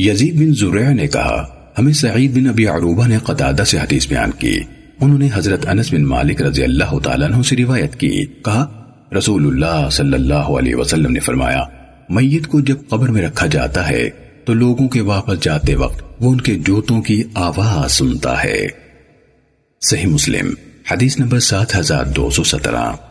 یزید بن زریع نے کہا، ہمیں سعید بن ابی عروبہ نے قطادہ سے حدیث بیان کی۔ انہوں نے حضرت انس بن مالک رضی اللہ تعالیٰ عنہ سے روایت کی۔ کہا، رسول اللہ صلی اللہ علیہ وسلم نے فرمایا، میت کو جب قبر میں رکھا جاتا ہے، تو لوگوں کے واپس جاتے وقت وہ ان کے جوتوں کی آواز سنتا ہے۔ صحیح مسلم، حدیث نمبر سات ہزار دو سو سترہ۔